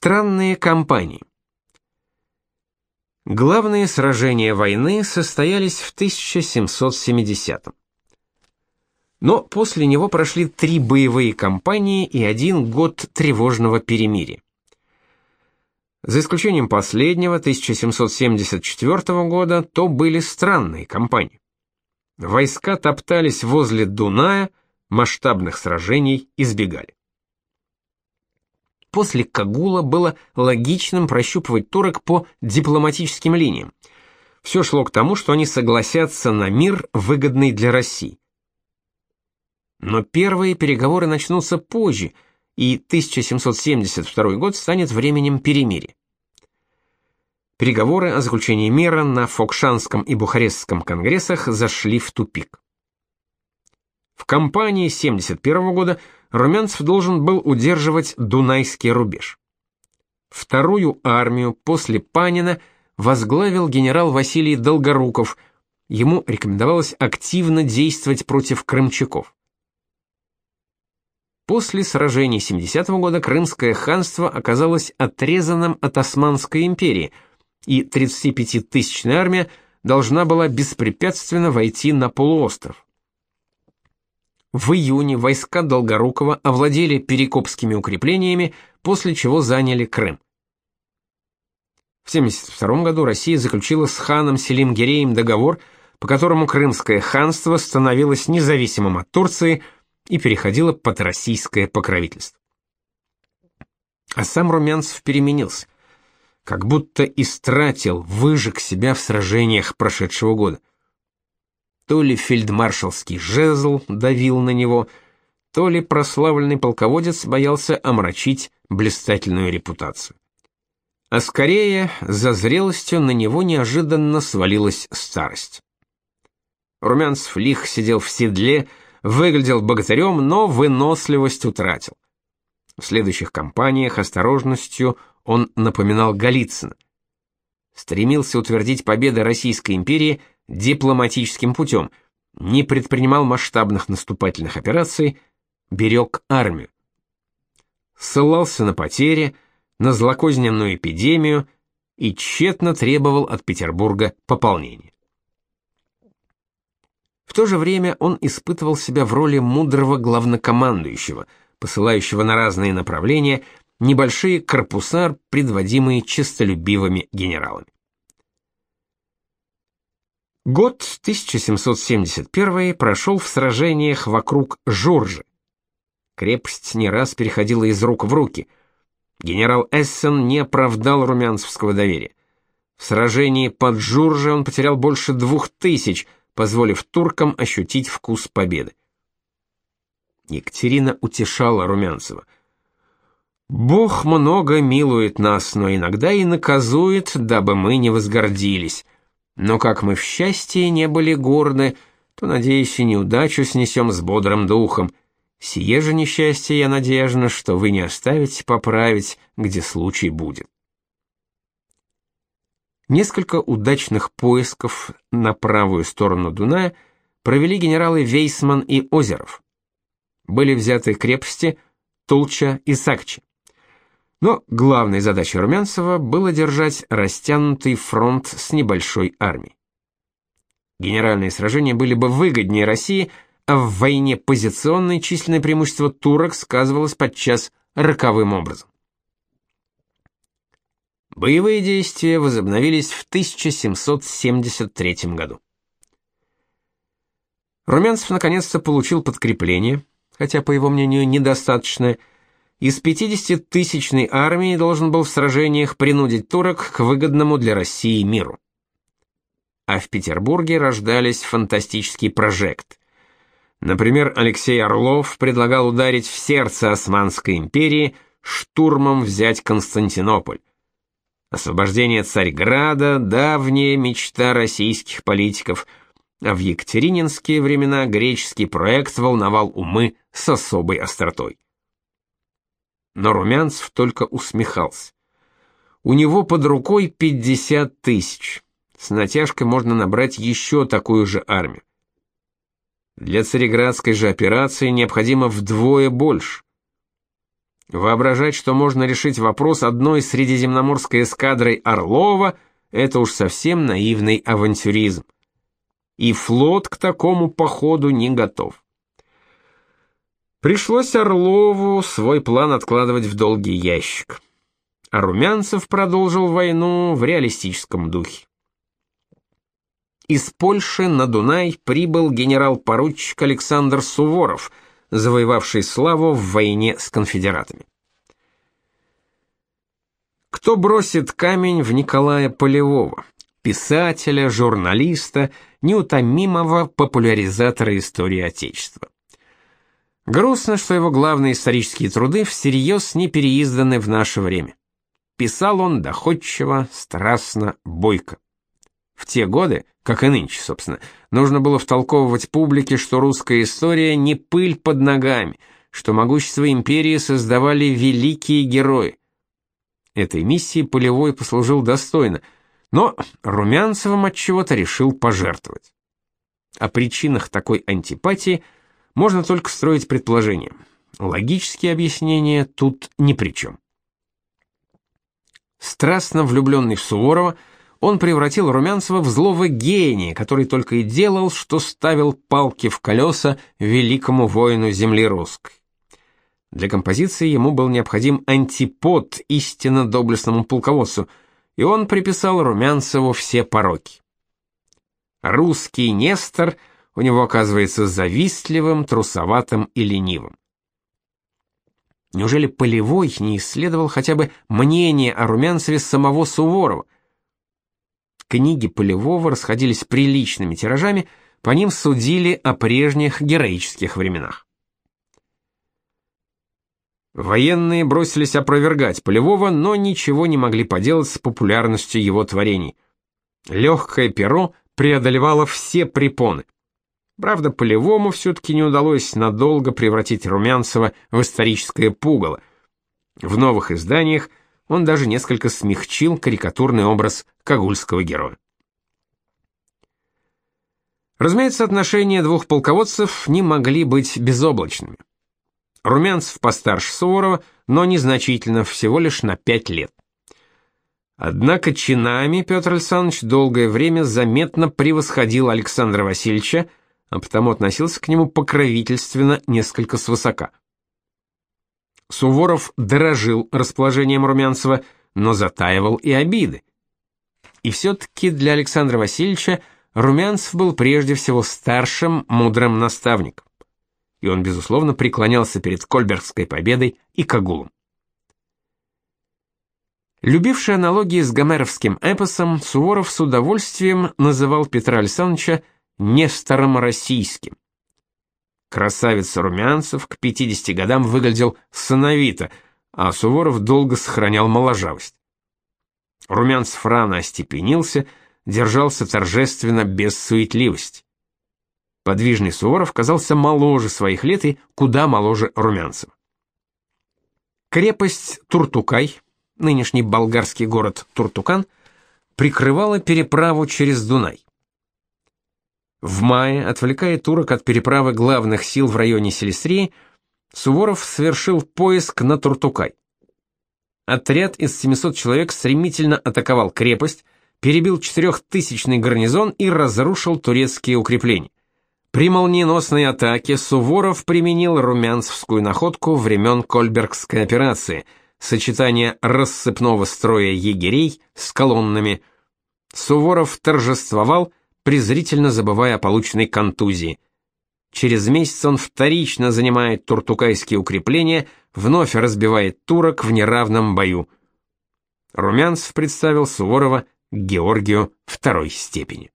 Странные кампании. Главные сражения войны состоялись в 1770 -м. Но после него прошли три боевые кампании и один год тревожного перемирия. За исключением последнего, 1774 года, то были странные кампании. Войска топтались возле Дуная, масштабных сражений избегали. После Кагула было логичным прощупывать турок по дипломатическим линиям. Все шло к тому, что они согласятся на мир, выгодный для России. Но первые переговоры начнутся позже, и 1772 год станет временем перемирия. Переговоры о заключении мира на Фокшанском и Бухарестском конгрессах зашли в тупик. В кампании 71 года Румянцев должен был удерживать Дунайский рубеж. Вторую армию после Панина возглавил генерал Василий Долгоруков. Ему рекомендовалось активно действовать против крымчаков. После сражений 70 -го года Крымское ханство оказалось отрезанным от Османской империи, и 35-тысячная армия должна была беспрепятственно войти на полуостров. В июне войска Долгорукова овладели Перекопскими укреплениями, после чего заняли Крым. В 1972 году Россия заключила с ханом Селим-Гиреем договор, по которому Крымское ханство становилось независимым от Турции и переходило под российское покровительство. А сам Румянцев переменился, как будто истратил, выжег себя в сражениях прошедшего года. То ли фельдмаршалский жезл давил на него, то ли прославленный полководец боялся омрачить блистательную репутацию. А скорее, за зрелостью на него неожиданно свалилась старость. Румянцев лих сидел в седле, выглядел богатырем, но выносливость утратил. В следующих кампаниях осторожностью он напоминал Голицына. Стремился утвердить победы Российской империи – дипломатическим путем, не предпринимал масштабных наступательных операций, берег армию. Ссылался на потери, на злокозненную эпидемию и тщетно требовал от Петербурга пополнения. В то же время он испытывал себя в роли мудрого главнокомандующего, посылающего на разные направления небольшие корпуса, предводимые честолюбивыми генералами. Год 1771 прошел в сражениях вокруг Журжи. Крепость не раз переходила из рук в руки. Генерал Эссен не оправдал румянцевского доверия. В сражении под Журжи он потерял больше двух тысяч, позволив туркам ощутить вкус победы. Екатерина утешала Румянцева. «Бог много милует нас, но иногда и наказует, дабы мы не возгордились». Но как мы в счастье не были горды, то, надеюсь, и неудачу снесем с бодрым духом. Сие же несчастье я надежна, что вы не оставите поправить, где случай будет. Несколько удачных поисков на правую сторону Дуная провели генералы Вейсман и Озеров. Были взяты крепости Тулча и Сакчи. Но главной задачей Румянцева было держать растянутый фронт с небольшой армией. Генеральные сражения были бы выгоднее России, а в войне позиционное численное преимущество турок сказывалось подчас роковым образом. Боевые действия возобновились в 1773 году. Румянцев наконец-то получил подкрепление, хотя, по его мнению, недостаточное, из 50-тысячной армии должен был в сражениях принудить турок к выгодному для России миру. А в Петербурге рождались фантастический прожект. Например, Алексей Орлов предлагал ударить в сердце Османской империи, штурмом взять Константинополь. Освобождение Царьграда – давняя мечта российских политиков, а в екатерининские времена греческий проект волновал умы с особой остротой но Румянцев только усмехался. У него под рукой 50 тысяч. С натяжкой можно набрать еще такую же армию. Для цареградской же операции необходимо вдвое больше. Воображать, что можно решить вопрос одной средиземноморской эскадрой Орлова, это уж совсем наивный авантюризм. И флот к такому походу не готов. Пришлось Орлову свой план откладывать в долгий ящик. А Румянцев продолжил войну в реалистическом духе. Из Польши на Дунай прибыл генерал-поручик Александр Суворов, завоевавший славу в войне с конфедератами. Кто бросит камень в Николая Полевого, писателя, журналиста, неутомимого популяризатора истории Отечества? Грустно, что его главные исторические труды всерьез не переизданы в наше время. Писал он доходчиво, страстно, бойко. В те годы, как и нынче, собственно, нужно было втолковывать публике, что русская история не пыль под ногами, что могущество империи создавали великие герои. Этой миссии Полевой послужил достойно, но Румянцевым от чего-то решил пожертвовать. О причинах такой антипатии можно только строить предположения. Логические объяснения тут ни при чем. Страстно влюбленный в Суворова – он превратил Румянцева в злого гения, который только и делал, что ставил палки в колеса великому воину земли русской. Для композиции ему был необходим антипод истинно доблестному полководцу, и он приписал Румянцеву все пороки. Русский Нестор у него оказывается завистливым, трусоватым и ленивым. Неужели Полевой не исследовал хотя бы мнение о Румянцеве самого Суворова – Книги Полевого расходились приличными тиражами, по ним судили о прежних героических временах. Военные бросились опровергать Полевого, но ничего не могли поделать с популярностью его творений. Легкое перо преодолевало все препоны. Правда, Полевому все-таки не удалось надолго превратить Румянцева в историческое пугало. В новых изданиях он даже несколько смягчил карикатурный образ кагульского героя. Разумеется, отношения двух полководцев не могли быть безоблачными. Румянцев постарше Суворова, но незначительно, всего лишь на пять лет. Однако чинами Петр Александрович долгое время заметно превосходил Александра Васильевича, а потому относился к нему покровительственно, несколько свысока. Суворов дорожил расположением Румянцева, но затаивал и обиды. И все-таки для Александра Васильевича Румянцев был прежде всего старшим, мудрым наставником. И он, безусловно, преклонялся перед Кольбергской победой и Кагулом. Любивший аналогии с гомеровским эпосом, Суворов с удовольствием называл Петра Александровича Нестором Российским. Красавец Румянцев к 50 годам выглядел сыновито, а Суворов долго сохранял моложавость. Румянцев рано остепенился, держался торжественно без суетливости. Подвижный Суворов казался моложе своих лет и куда моложе Румянцева. Крепость Туртукай, нынешний болгарский город Туртукан, прикрывала переправу через Дунай. В мае, отвлекая турок от переправы главных сил в районе Селестрии, Суворов совершил поиск на Туртукай. Отряд из 700 человек стремительно атаковал крепость, перебил четырехтысячный гарнизон и разрушил турецкие укрепления. При молниеносной атаке Суворов применил румянцевскую находку времен Кольбергской операции, сочетание рассыпного строя егерей с колоннами. Суворов торжествовал, презрительно забывая о полученной контузии. Через месяц он вторично занимает туртукайские укрепления, вновь разбивает турок в неравном бою. Румянцев представил Суворова Георгию второй степени.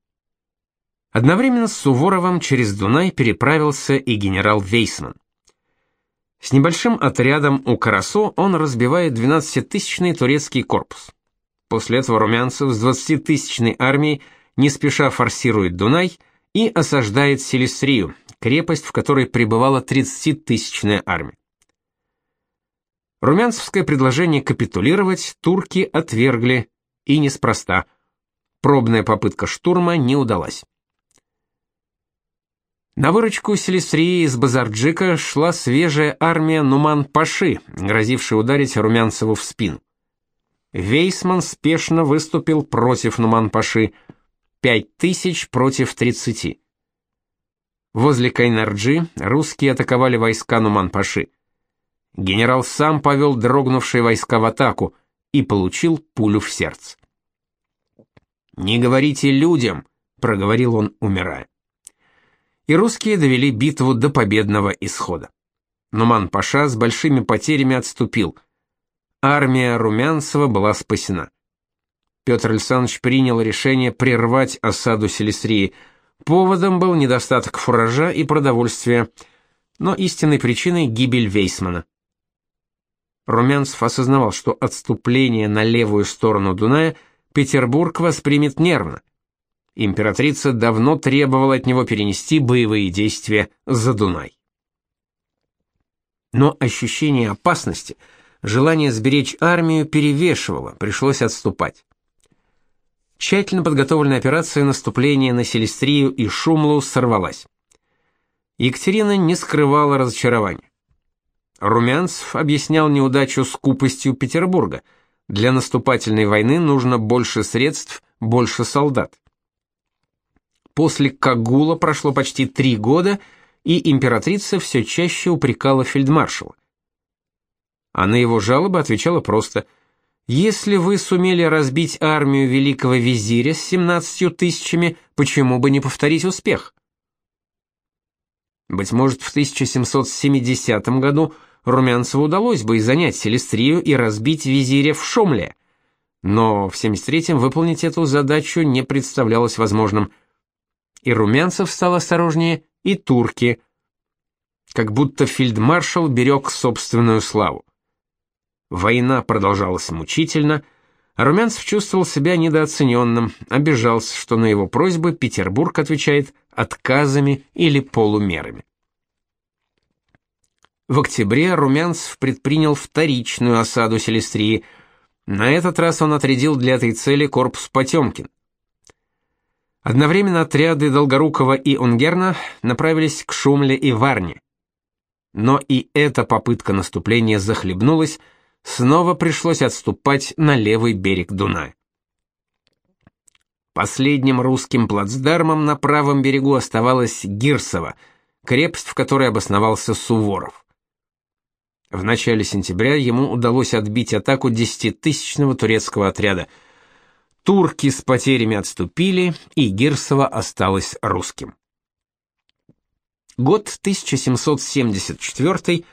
Одновременно с Суворовым через Дунай переправился и генерал Вейсман. С небольшим отрядом у Карасо он разбивает 12-тысячный турецкий корпус. После этого Румянцев с 20-тысячной армией не спеша форсирует Дунай и осаждает Селистрию, крепость, в которой пребывала 30-тысячная армия. Румянцевское предложение капитулировать турки отвергли, и неспроста. Пробная попытка штурма не удалась. На выручку Селестрии из Базарджика шла свежая армия Нуман-Паши, грозившая ударить Румянцеву в спину. Вейсман спешно выступил против Нуман-Паши, пять тысяч против тридцати. Возле Кайнарджи русские атаковали войска Нуман-Паши. Генерал сам повел дрогнувшие войска в атаку и получил пулю в сердце. «Не говорите людям», — проговорил он, умирая и русские довели битву до победного исхода. Нуман-паша с большими потерями отступил. Армия Румянцева была спасена. Петр Александрович принял решение прервать осаду Селестрии. Поводом был недостаток фуража и продовольствия, но истинной причиной гибель Вейсмана. Румянцев осознавал, что отступление на левую сторону Дуная Петербург воспримет нервно. Императрица давно требовала от него перенести боевые действия за Дунай. Но ощущение опасности, желание сберечь армию перевешивало, пришлось отступать. Тщательно подготовленная операция наступления на Селестрию и Шумлу сорвалась. Екатерина не скрывала разочарования. Румянцев объяснял неудачу скупостью Петербурга. Для наступательной войны нужно больше средств, больше солдат. После Кагула прошло почти три года, и императрица все чаще упрекала фельдмаршала. А на его жалобы отвечала просто «Если вы сумели разбить армию великого визиря с 17 тысячами, почему бы не повторить успех?» Быть может, в 1770 году Румянцеву удалось бы и занять Селестрию и разбить визиря в Шомле, но в 73-м выполнить эту задачу не представлялось возможным – и Румянцев стал осторожнее, и турки. Как будто фельдмаршал берег собственную славу. Война продолжалась мучительно, а Румянцев чувствовал себя недооцененным, обижался, что на его просьбы Петербург отвечает отказами или полумерами. В октябре Румянцев предпринял вторичную осаду Селестрии. На этот раз он отрядил для этой цели корпус Потемкин. Одновременно отряды Долгорукова и Унгерна направились к Шумле и Варне. Но и эта попытка наступления захлебнулась, снова пришлось отступать на левый берег Дуная. Последним русским плацдармом на правом берегу оставалась Гирсово, крепость, в которой обосновался Суворов. В начале сентября ему удалось отбить атаку десятитысячного турецкого отряда – Турки с потерями отступили, и Гирсово осталось русским. Год 1774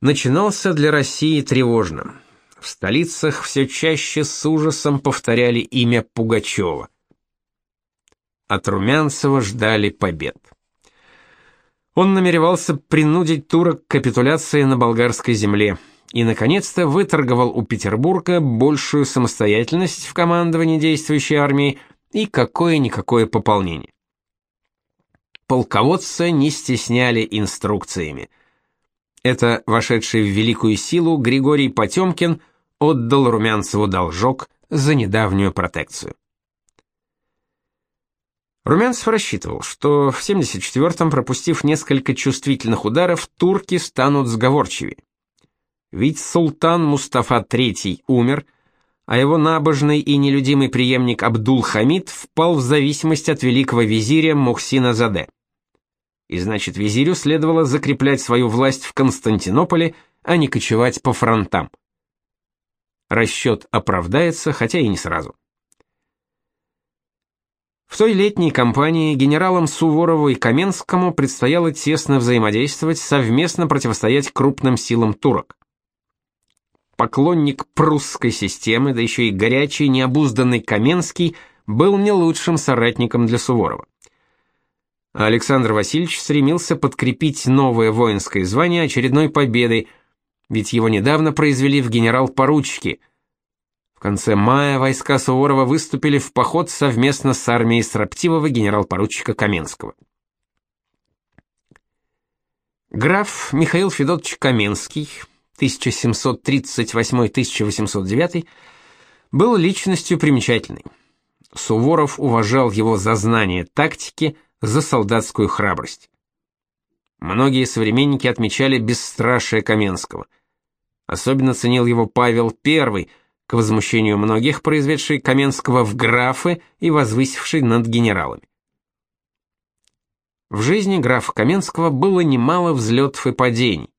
начинался для России тревожным. В столицах все чаще с ужасом повторяли имя Пугачева. От Румянцева ждали побед. Он намеревался принудить турок к капитуляции на болгарской земле – и, наконец-то, выторговал у Петербурга большую самостоятельность в командовании действующей армии и какое-никакое пополнение. Полководца не стесняли инструкциями. Это вошедший в великую силу Григорий Потемкин отдал Румянцеву должок за недавнюю протекцию. Румянцев рассчитывал, что в 74-м, пропустив несколько чувствительных ударов, турки станут сговорчивее. Ведь султан Мустафа III умер, а его набожный и нелюдимый преемник Абдул-Хамид впал в зависимость от великого визиря Мухсина Заде. И значит, визирю следовало закреплять свою власть в Константинополе, а не кочевать по фронтам. Расчет оправдается, хотя и не сразу. В той летней кампании генералам Суворову и Каменскому предстояло тесно взаимодействовать, совместно противостоять крупным силам турок поклонник прусской системы, да еще и горячий, необузданный Каменский, был не лучшим соратником для Суворова. Александр Васильевич стремился подкрепить новое воинское звание очередной победой, ведь его недавно произвели в генерал-поручики. В конце мая войска Суворова выступили в поход совместно с армией строптивого генерал-поручика Каменского. Граф Михаил Федотович Каменский 1738-1809, был личностью примечательной. Суворов уважал его за знание тактики, за солдатскую храбрость. Многие современники отмечали бесстрашие Каменского. Особенно ценил его Павел I, к возмущению многих произведший Каменского в графы и возвысивший над генералами. В жизни графа Каменского было немало взлетов и падений.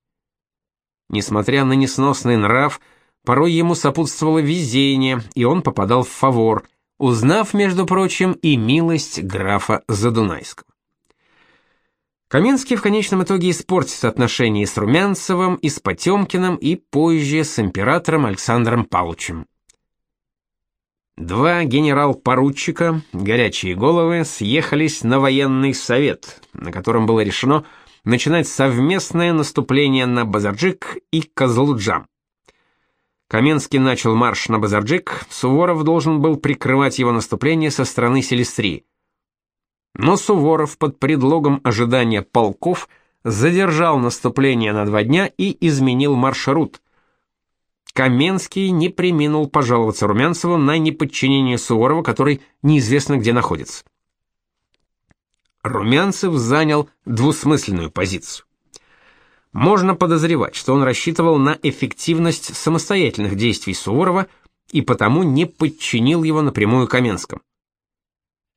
Несмотря на несносный нрав, порой ему сопутствовало везение, и он попадал в фавор, узнав, между прочим, и милость графа Задунайского. Каменский в конечном итоге испортит отношения с Румянцевым, и с Потемкиным, и позже с императором Александром Павловичем. Два генерал-поручика, горячие головы, съехались на военный совет, на котором было решено начинать совместное наступление на Базарджик и Козлуджам. Каменский начал марш на Базарджик, Суворов должен был прикрывать его наступление со стороны Селестрии. Но Суворов под предлогом ожидания полков задержал наступление на два дня и изменил маршрут – Каменский не преминул пожаловаться Румянцеву на неподчинение Суворова, который неизвестно где находится. Румянцев занял двусмысленную позицию. Можно подозревать, что он рассчитывал на эффективность самостоятельных действий Суворова и потому не подчинил его напрямую Каменскому.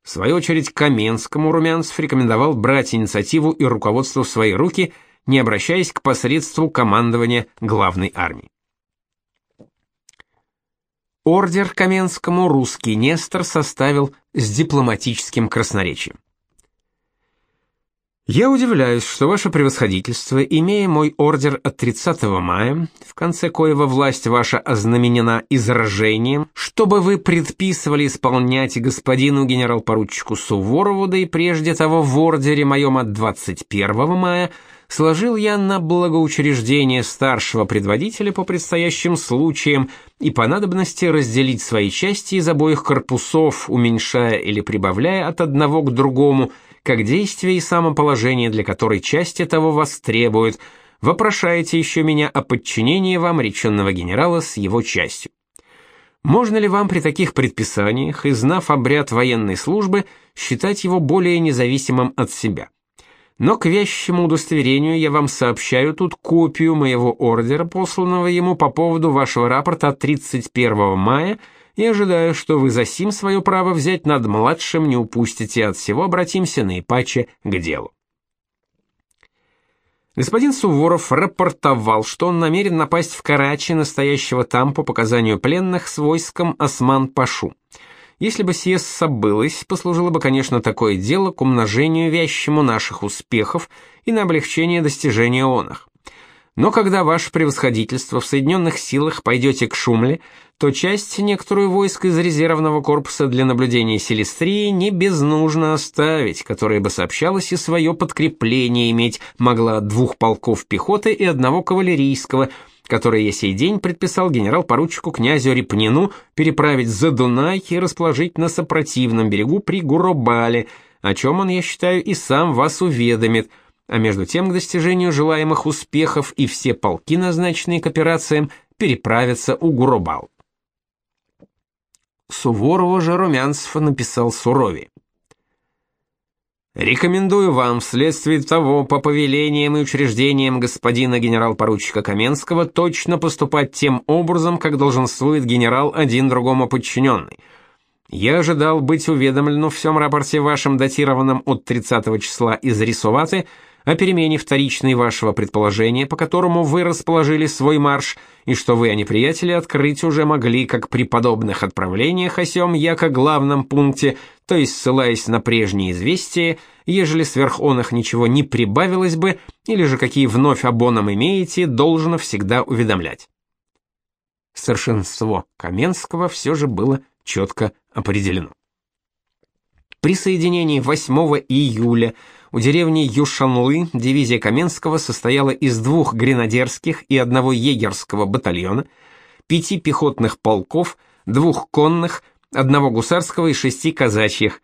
В свою очередь Каменскому Румянцев рекомендовал брать инициативу и руководство в свои руки, не обращаясь к посредству командования главной армии. Ордер Каменскому русский Нестор составил с дипломатическим красноречием. Я удивляюсь, что ваше превосходительство, имея мой ордер от 30 мая, в конце коего власть ваша ознаменена изражением, чтобы вы предписывали исполнять господину генерал-поручику Суворову, да и прежде того в ордере моем от 21 мая, сложил я на благоучреждение старшего предводителя по предстоящим случаям и по надобности разделить свои части из обоих корпусов, уменьшая или прибавляя от одного к другому, как действие и самоположение, для которой части того вас требуют, вопрошаете еще меня о подчинении вам реченного генерала с его частью. Можно ли вам при таких предписаниях, и знав обряд военной службы, считать его более независимым от себя? но к вещему удостоверению я вам сообщаю тут копию моего ордера, посланного ему по поводу вашего рапорта от 31 мая, и ожидаю, что вы за сим свое право взять над младшим не упустите, от всего обратимся наипаче к делу. Господин Суворов рапортовал, что он намерен напасть в Карачи, настоящего там, по показанию пленных, с войском Осман-Пашу. Если бы сие собылось, послужило бы, конечно, такое дело к умножению вящему наших успехов и на облегчение достижения оных. Но когда ваше превосходительство в Соединенных силах пойдете к Шумле, то часть некоторую войск из резервного корпуса для наблюдения Селестрии не безнужно оставить, которая бы сообщалось и свое подкрепление иметь могла двух полков пехоты и одного кавалерийского – который я сей день предписал генерал-поручику князю Репнину переправить за Дунай и расположить на сопротивном берегу при Гуробале, о чем он, я считаю, и сам вас уведомит, а между тем к достижению желаемых успехов и все полки, назначенные к операциям, переправятся у Гуробал. Суворову же Румянцев написал суровее. Рекомендую вам вследствие того по повелениям и учреждениям господина генерал-поручика Каменского точно поступать тем образом, как долженствует генерал один другому подчиненный. Я ожидал быть уведомлен в всем рапорте вашем, датированном от 30 числа из Рисоваты, о перемене вторичной вашего предположения, по которому вы расположили свой марш, и что вы, а не приятели, открыть уже могли, как при подобных отправлениях о сём яко главном пункте, то есть ссылаясь на прежние известия, ежели сверх оных ничего не прибавилось бы, или же какие вновь обоном имеете, должно всегда уведомлять. Старшинство Каменского все же было четко определено. При соединении 8 июля у деревни Юшанлы дивизия Каменского состояла из двух гренадерских и одного егерского батальона, пяти пехотных полков, двух конных, одного гусарского и шести казачьих.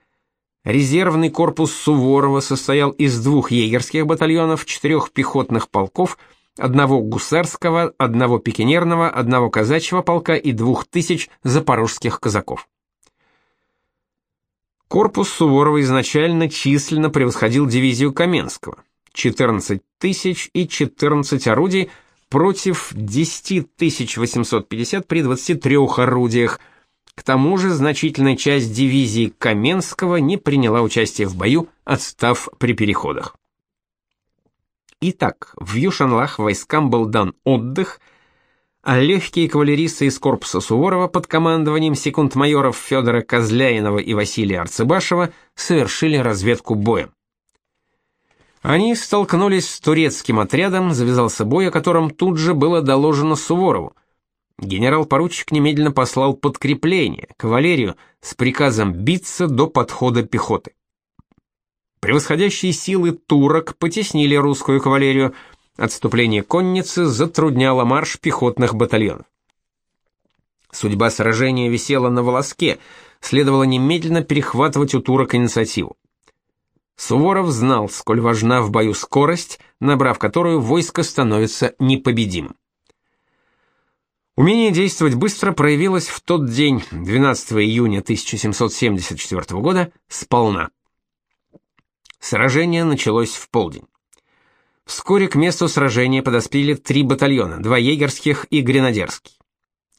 Резервный корпус Суворова состоял из двух егерских батальонов, четырех пехотных полков, одного гусарского, одного пикинерного, одного казачьего полка и двух тысяч запорожских казаков. Корпус Суворова изначально численно превосходил дивизию Каменского. 14 тысяч и 14 орудий против 10 850 при 23 орудиях. К тому же значительная часть дивизии Каменского не приняла участие в бою, отстав при переходах. Итак, в Юшанлах войскам был дан отдых, а легкие кавалеристы из корпуса Суворова под командованием секунд-майоров Федора Козляинова и Василия Арцебашева совершили разведку боем. Они столкнулись с турецким отрядом, завязался бой, о котором тут же было доложено Суворову. Генерал-поручик немедленно послал подкрепление, кавалерию, с приказом биться до подхода пехоты. Превосходящие силы турок потеснили русскую кавалерию, отступление конницы затрудняло марш пехотных батальонов. Судьба сражения висела на волоске, следовало немедленно перехватывать у турок инициативу. Суворов знал, сколь важна в бою скорость, набрав которую войско становится непобедимым. Умение действовать быстро проявилось в тот день, 12 июня 1774 года, сполна. Сражение началось в полдень. Вскоре к месту сражения подоспели три батальона, два егерских и гренадерский.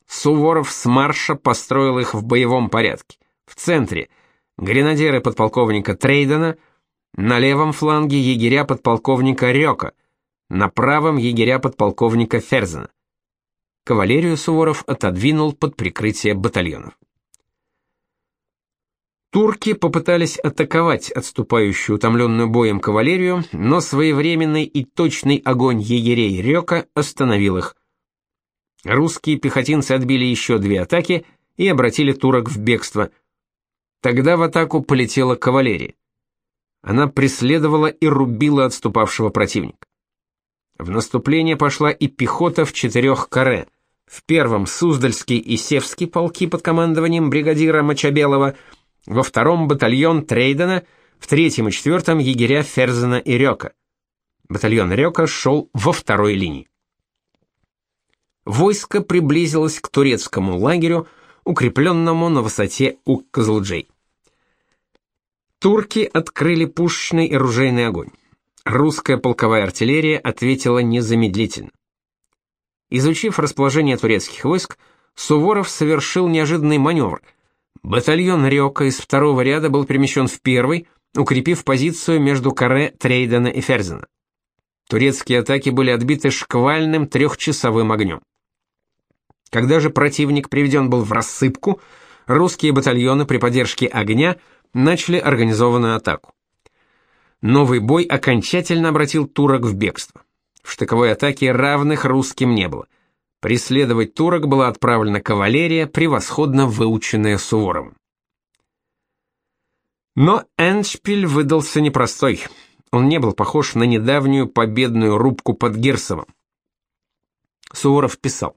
Суворов с марша построил их в боевом порядке. В центре гренадеры подполковника Трейдена – на левом фланге егеря подполковника Рёка, на правом егеря подполковника Ферзена. Кавалерию Суворов отодвинул под прикрытие батальонов. Турки попытались атаковать отступающую утомленную боем кавалерию, но своевременный и точный огонь егерей Рёка остановил их. Русские пехотинцы отбили еще две атаки и обратили турок в бегство. Тогда в атаку полетела кавалерия. Она преследовала и рубила отступавшего противника. В наступление пошла и пехота в четырех каре. В первом Суздальский и Севский полки под командованием бригадира Мочабелова, во втором батальон Трейдена, в третьем и четвертом егеря Ферзена и Рёка. Батальон Рёка шел во второй линии. Войско приблизилось к турецкому лагерю, укрепленному на высоте у Козлджей. Турки открыли пушечный и ружейный огонь. Русская полковая артиллерия ответила незамедлительно. Изучив расположение турецких войск, Суворов совершил неожиданный маневр. Батальон Рёка из второго ряда был перемещен в первый, укрепив позицию между каре Трейдена и Ферзена. Турецкие атаки были отбиты шквальным трехчасовым огнем. Когда же противник приведен был в рассыпку, русские батальоны при поддержке огня – начали организованную атаку. Новый бой окончательно обратил турок в бегство. В штыковой атаке равных русским не было. Преследовать турок была отправлена кавалерия, превосходно выученная Суворовым. Но Эншпиль выдался непростой. Он не был похож на недавнюю победную рубку под Гирсовым. Суворов писал: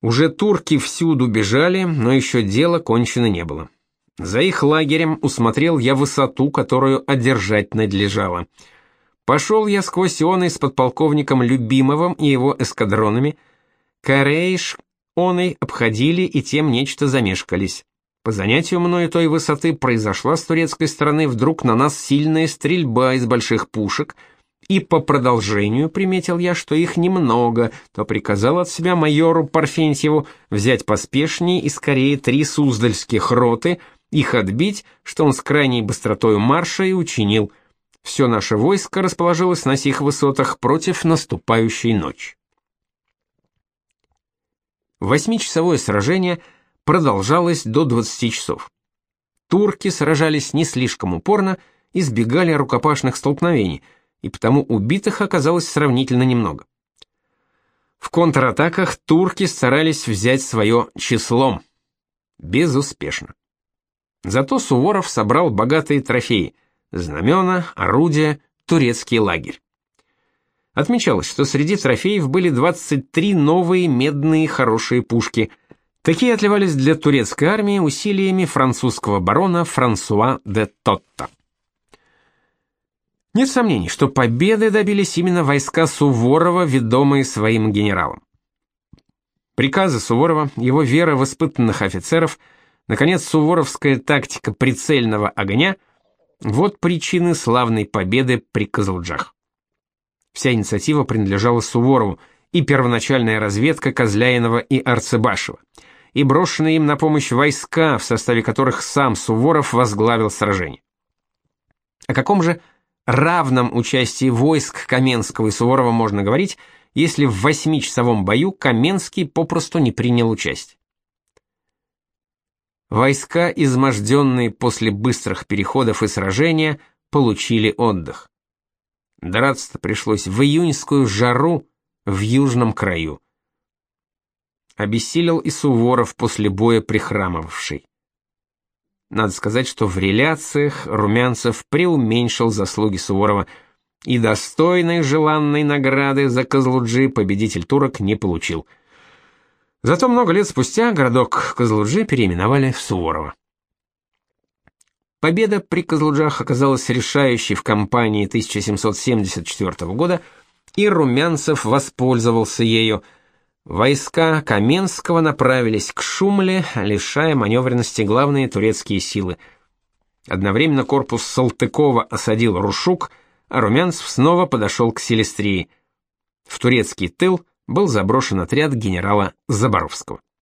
"Уже турки всюду бежали, но еще дело кончено не было. За их лагерем усмотрел я высоту, которую одержать надлежало. Пошел я сквозь он с подполковником Любимовым и его эскадронами. Карейш оной обходили и тем нечто замешкались. По занятию мною той высоты произошла с турецкой стороны вдруг на нас сильная стрельба из больших пушек, и по продолжению приметил я, что их немного, то приказал от себя майору Парфентьеву взять поспешнее и скорее три суздальских роты — их отбить, что он с крайней быстротой марша и учинил. Все наше войско расположилось на сих высотах против наступающей ночи. Восьмичасовое сражение продолжалось до 20 часов. Турки сражались не слишком упорно, избегали рукопашных столкновений, и потому убитых оказалось сравнительно немного. В контратаках турки старались взять свое числом. Безуспешно. Зато Суворов собрал богатые трофеи: знамена, орудия, турецкий лагерь. Отмечалось, что среди трофеев были 23 новые медные хорошие пушки. Такие отливались для турецкой армии усилиями французского барона Франсуа де Тотта. Нет сомнений, что победы добились именно войска Суворова, ведомые своим генералом. Приказы Суворова, его вера в испытанных офицеров – Наконец, суворовская тактика прицельного огня Вот причины славной победы при Козлджах. Вся инициатива принадлежала Суворову, и первоначальная разведка Козляинова и Арцебашева, и брошенные им на помощь войска, в составе которых сам Суворов возглавил сражение. О каком же равном участии войск Каменского и Суворова можно говорить, если в восьмичасовом бою Каменский попросту не принял участие? Войска, изможденные после быстрых переходов и сражения, получили отдых. Драться пришлось в июньскую жару в южном краю. Обессилел и Суворов после боя прихрамывавший. Надо сказать, что в реляциях Румянцев преуменьшил заслуги Суворова, и достойной желанной награды за Козлуджи победитель турок не получил – Зато много лет спустя городок Козлуджи переименовали в Суворово. Победа при Козлуджах оказалась решающей в кампании 1774 года, и Румянцев воспользовался ею. Войска Каменского направились к Шумле, лишая маневренности главные турецкие силы. Одновременно корпус Салтыкова осадил Рушук, а Румянцев снова подошел к Селестрии. В турецкий тыл – был заброшен отряд генерала Заборовского.